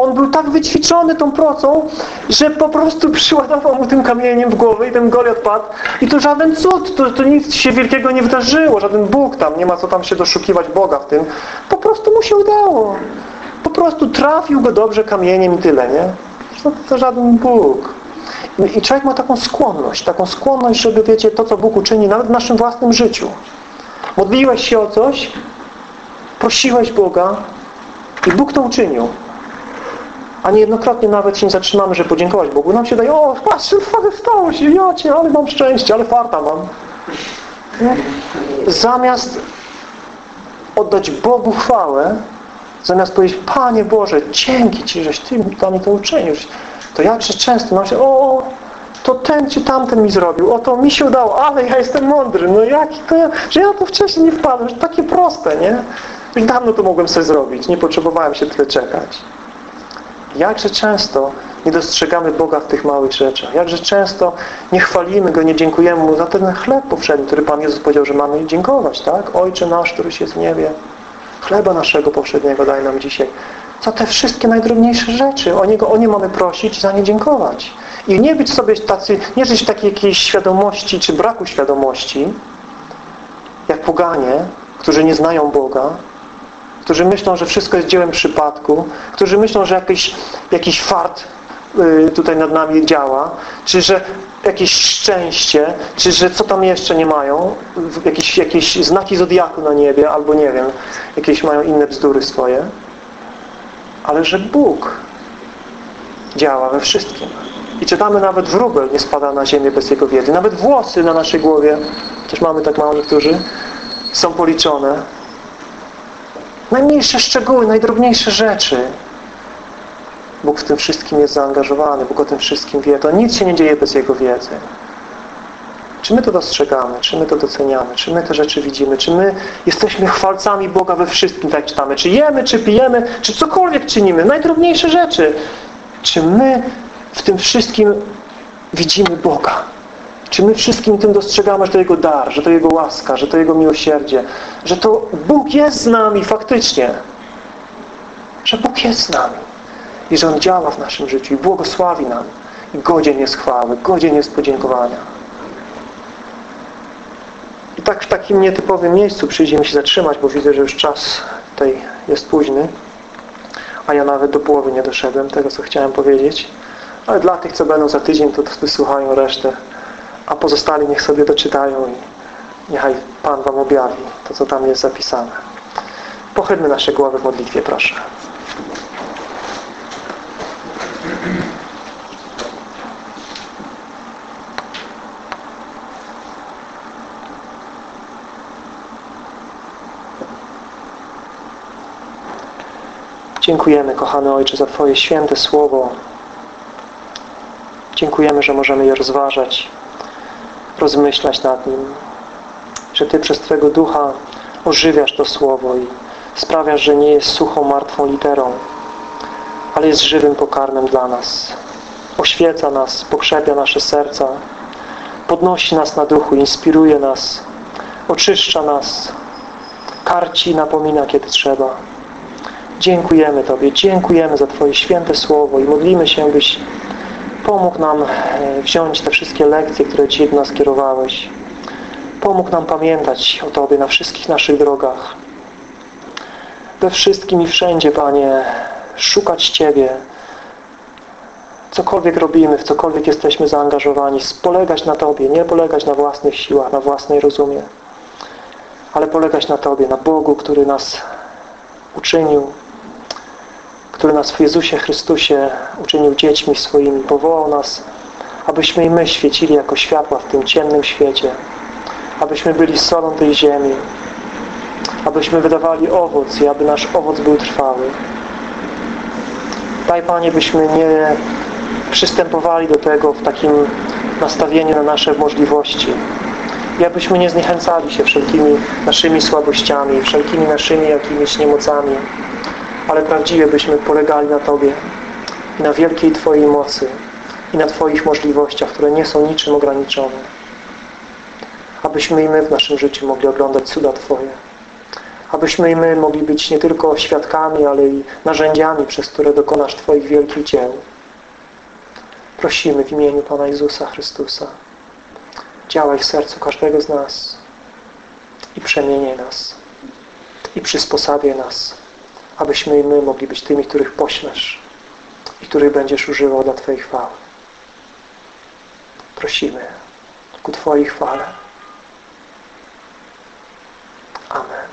On był tak wyćwiczony tą procą, że po prostu przyładował mu tym kamieniem w głowę i ten Goliat padł. I to żaden cud, to, to nic się wielkiego nie wydarzyło, żaden Bóg tam, nie ma co tam się doszukiwać Boga w tym. Po prostu mu się udało. Po prostu trafił go dobrze kamieniem i tyle, nie? To, to żaden Bóg. I człowiek ma taką skłonność, taką skłonność, żeby, wiecie, to, co Bóg uczyni, nawet w naszym własnym życiu. Modliłeś się o coś, prosiłeś Boga i Bóg to uczynił. A niejednokrotnie nawet się nie zatrzymamy, żeby podziękować Bogu. Nam się daje, o, patrz, stało się, ja cię, ale mam szczęście, ale farta mam. Zamiast oddać Bogu chwałę, zamiast powiedzieć, Panie Boże, dzięki Ci, żeś Ty dla to uczynił, to jakże często nam się, o, to ten czy tamten mi zrobił, o to mi się udało, ale ja jestem mądry, no jaki to że ja tu wcześniej nie wpadłem, że takie proste, nie? Już dawno to mogłem sobie zrobić, nie potrzebowałem się tyle czekać. Jakże często nie dostrzegamy Boga w tych małych rzeczach. Jakże często nie chwalimy Go, nie dziękujemy Mu za ten chleb powszedni, który Pan Jezus powiedział, że mamy dziękować, tak? Ojcze nasz, któryś jest w niebie, chleba naszego powszedniego daj nam dzisiaj za te wszystkie najdrobniejsze rzeczy. O Niego, o nie mamy prosić i za nie dziękować. I nie być sobie tacy, nie żyć w takiej jakiejś świadomości czy braku świadomości, jak poganie, którzy nie znają Boga, którzy myślą, że wszystko jest dziełem przypadku, którzy myślą, że jakiś, jakiś fart y, tutaj nad nami działa, czy że jakieś szczęście, czy że co tam jeszcze nie mają, jakieś, jakieś znaki zodiaku na niebie, albo nie wiem, jakieś mają inne bzdury swoje ale że Bóg działa we wszystkim. I czytamy nawet wróbel nie spada na ziemię bez Jego wiedzy. Nawet włosy na naszej głowie, też mamy tak mało niektórzy, są policzone. Najmniejsze szczegóły, najdrobniejsze rzeczy. Bóg w tym wszystkim jest zaangażowany. Bóg o tym wszystkim wie. To nic się nie dzieje bez Jego wiedzy. Czy my to dostrzegamy? Czy my to doceniamy? Czy my te rzeczy widzimy? Czy my jesteśmy chwalcami Boga we wszystkim, tak czytamy? Czy jemy, czy pijemy, czy cokolwiek czynimy? Najdrobniejsze rzeczy. Czy my w tym wszystkim widzimy Boga? Czy my wszystkim tym dostrzegamy, że to Jego dar, że to Jego łaska, że to Jego miłosierdzie, że to Bóg jest z nami faktycznie. Że Bóg jest z nami. I że On działa w naszym życiu i błogosławi nam. I godzien jest chwały, godzien jest podziękowania. Tak w takim nietypowym miejscu przyjdzie mi się zatrzymać, bo widzę, że już czas tutaj jest późny, a ja nawet do połowy nie doszedłem tego, co chciałem powiedzieć. Ale dla tych, co będą za tydzień, to wysłuchają resztę, a pozostali niech sobie doczytają i niechaj Pan Wam objawi to, co tam jest zapisane. Pochylmy nasze głowy w modlitwie, proszę. Dziękujemy, kochany Ojcze, za Twoje święte Słowo. Dziękujemy, że możemy je rozważać, rozmyślać nad nim. Że Ty przez Twojego Ducha ożywiasz to Słowo i sprawiasz, że nie jest suchą, martwą literą, ale jest żywym pokarmem dla nas. Oświeca nas, pokrzepia nasze serca, podnosi nas na duchu, inspiruje nas, oczyszcza nas, karci, napomina, kiedy trzeba. Dziękujemy Tobie, dziękujemy za Twoje święte Słowo i modlimy się, byś pomógł nam e, wziąć te wszystkie lekcje, które Ci do nas kierowałeś Pomógł nam pamiętać o Tobie na wszystkich naszych drogach. We wszystkim i wszędzie, Panie, szukać Ciebie. Cokolwiek robimy, w cokolwiek jesteśmy zaangażowani, polegać na Tobie, nie polegać na własnych siłach, na własnej rozumie, ale polegać na Tobie, na Bogu, który nas uczynił, który nas w Jezusie Chrystusie uczynił dziećmi swoimi, powołał nas, abyśmy i my świecili jako światła w tym ciemnym świecie, abyśmy byli solą tej ziemi, abyśmy wydawali owoc i aby nasz owoc był trwały. Daj Panie, byśmy nie przystępowali do tego w takim nastawieniu na nasze możliwości. I abyśmy nie zniechęcali się wszelkimi naszymi słabościami, wszelkimi naszymi jakimiś niemocami, ale prawdziwie byśmy polegali na Tobie i na wielkiej Twojej mocy i na Twoich możliwościach, które nie są niczym ograniczone. Abyśmy i my w naszym życiu mogli oglądać cuda Twoje. Abyśmy i my mogli być nie tylko świadkami, ale i narzędziami, przez które dokonasz Twoich wielkich dzieł. Prosimy w imieniu Pana Jezusa Chrystusa. Działaj w sercu każdego z nas i przemieniaj nas i przysposabiaj nas, abyśmy i my mogli być tymi, których poślesz i których będziesz używał dla Twojej chwały. Prosimy ku Twojej chwale. Amen.